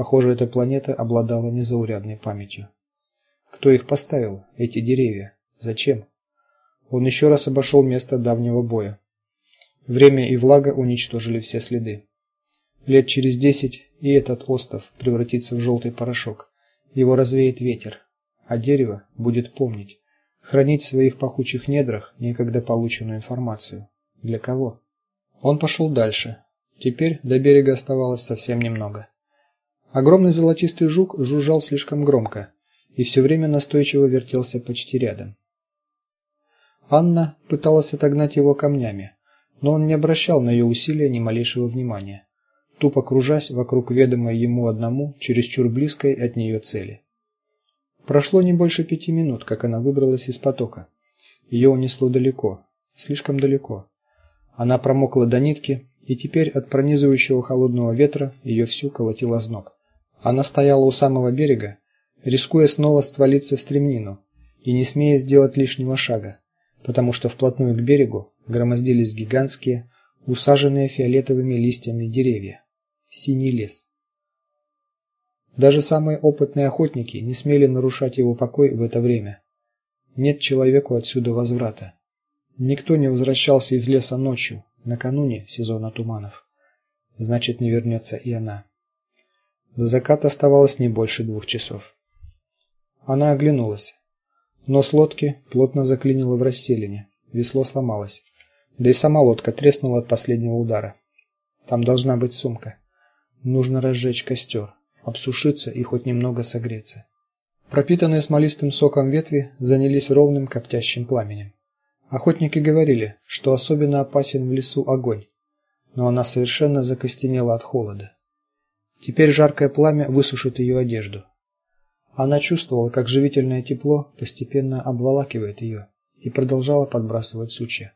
Похоже, эта планета обладала незаурядной памятью. Кто их поставил, эти деревья? Зачем? Он еще раз обошел место давнего боя. Время и влага уничтожили все следы. Лет через десять и этот остров превратится в желтый порошок. Его развеет ветер, а дерево будет помнить, хранить в своих пахучих недрах некогда полученную информацию. Для кого? Он пошел дальше. Теперь до берега оставалось совсем немного. Огромный золотистый жук жужжал слишком громко и все время настойчиво вертелся почти рядом. Анна пыталась отогнать его камнями, но он не обращал на ее усилия ни малейшего внимания, тупо кружась вокруг ведомой ему одному чересчур близкой от нее цели. Прошло не больше пяти минут, как она выбралась из потока. Ее унесло далеко, слишком далеко. Она промокла до нитки, и теперь от пронизывающего холодного ветра ее всю колотил озноб. Она стояла у самого берега, рискуя снова стволиться в стремнину и не смея сделать лишнего шага потому что вплотную к берегу громоздились гигантские, усаженные фиолетовыми листьями деревья. Синий лес. Даже самые опытные охотники не смели нарушать его покой в это время. Нет человеку отсюда возврата. Никто не возвращался из леса ночью, накануне сезона туманов. Значит, не вернется и она. До заката оставалось не больше двух часов. Она оглянулась. Нос лодки плотно заклинило в расселине. Весло сломалось. Да и сама лодка треснула от последнего удара. Там должна быть сумка. Нужно разжечь костер, обсушиться и хоть немного согреться. Пропитанные смолистым соком ветви занялись ровным коптящим пламенем. Охотники говорили, что особенно опасен в лесу огонь, но она совершенно закостенела от холода. Теперь жаркое пламя высушит ее одежду. Она чувствовала, как живительное тепло постепенно обволакивает ее, и продолжала подбрасывать сучья.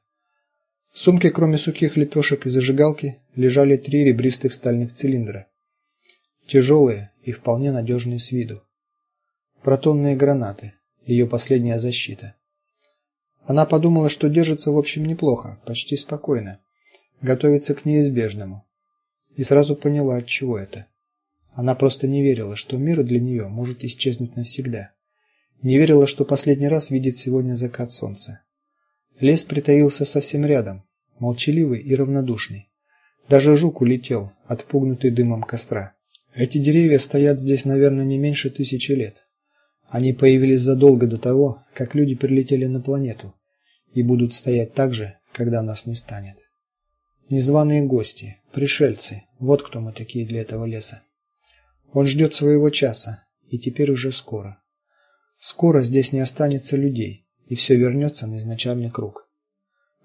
В сумке, кроме сухих лепешек и зажигалки, лежали три ребристых стальных цилиндра. Тяжелые и вполне надежные с виду. Протонные гранаты ее последняя защита. Она подумала, что держится в общем неплохо, почти спокойно, готовится к неизбежному. И сразу поняла, от чего это. Она просто не верила, что мир для нее может исчезнуть навсегда. Не верила, что последний раз видит сегодня закат солнца. Лес притаился совсем рядом, молчаливый и равнодушный. Даже жук улетел, отпугнутый дымом костра. Эти деревья стоят здесь, наверное, не меньше тысячи лет. Они появились задолго до того, как люди прилетели на планету, и будут стоять так же, когда нас не станет. Незваные гости, пришельцы. Вот кто мы такие для этого леса. Он ждет своего часа, и теперь уже скоро. Скоро здесь не останется людей, и все вернется на изначальный круг.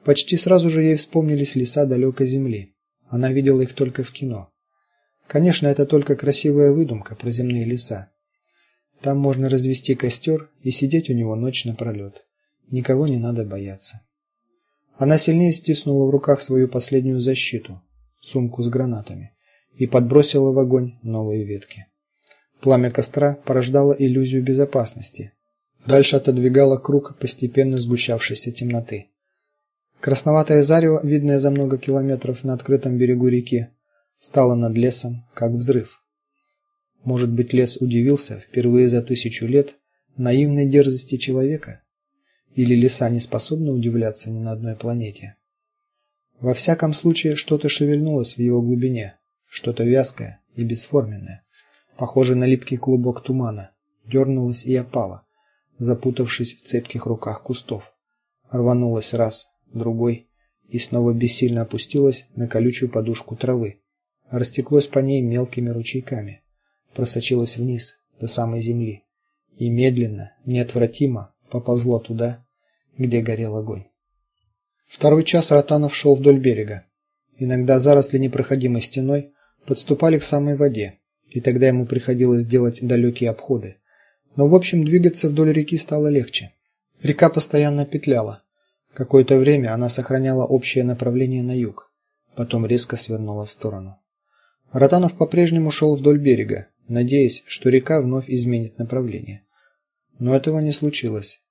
Почти сразу же ей вспомнились леса далекой земли. Она видела их только в кино. Конечно, это только красивая выдумка про земные леса. Там можно развести костер и сидеть у него ночь напролет. Никого не надо бояться. Она сильнее стиснула в руках свою последнюю защиту сумку с гранатами и подбросила в огонь новые ветки. Пламя костра порождало иллюзию безопасности. Дальше отодвигало круг постепенно сгущавшейся темноты. Красноватое зарево, видное за много километров на открытом берегу реки, стало над лесом, как взрыв. Может быть, лес удивился впервые за тысячу лет наивной дерзости человека, или леса не способны удивляться ни на одной планете. Во всяком случае, что-то шевельнулось в его глубине что-то вязкое и бесформенное, похожее на липкий клубок тумана, дернулось и опало, запутавшись в цепких руках кустов. Рванулось раз, другой и снова бессильно опустилось на колючую подушку травы. Растеклось по ней мелкими ручейками, просочилось вниз до самой земли и медленно, неотвратимо поползло туда, где горел огонь. Второй час Ротанов шел вдоль берега. Иногда заросли непроходимой стеной подступали к самой воде, и тогда ему приходилось делать далекие обходы. Но в общем двигаться вдоль реки стало легче. Река постоянно петляла. Какое-то время она сохраняла общее направление на юг, потом резко свернула в сторону. Ротанов по-прежнему шел вдоль берега, надеясь, что река вновь изменит направление. Но этого не случилось.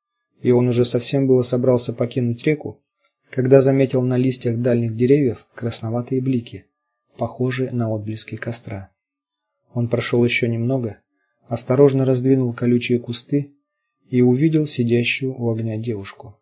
И он уже совсем было собрался покинуть реку, когда заметил на листьях дальних деревьев красноватые блики похожие на отблески костра. Он прошел еще немного, осторожно раздвинул колючие кусты и увидел сидящую у огня девушку.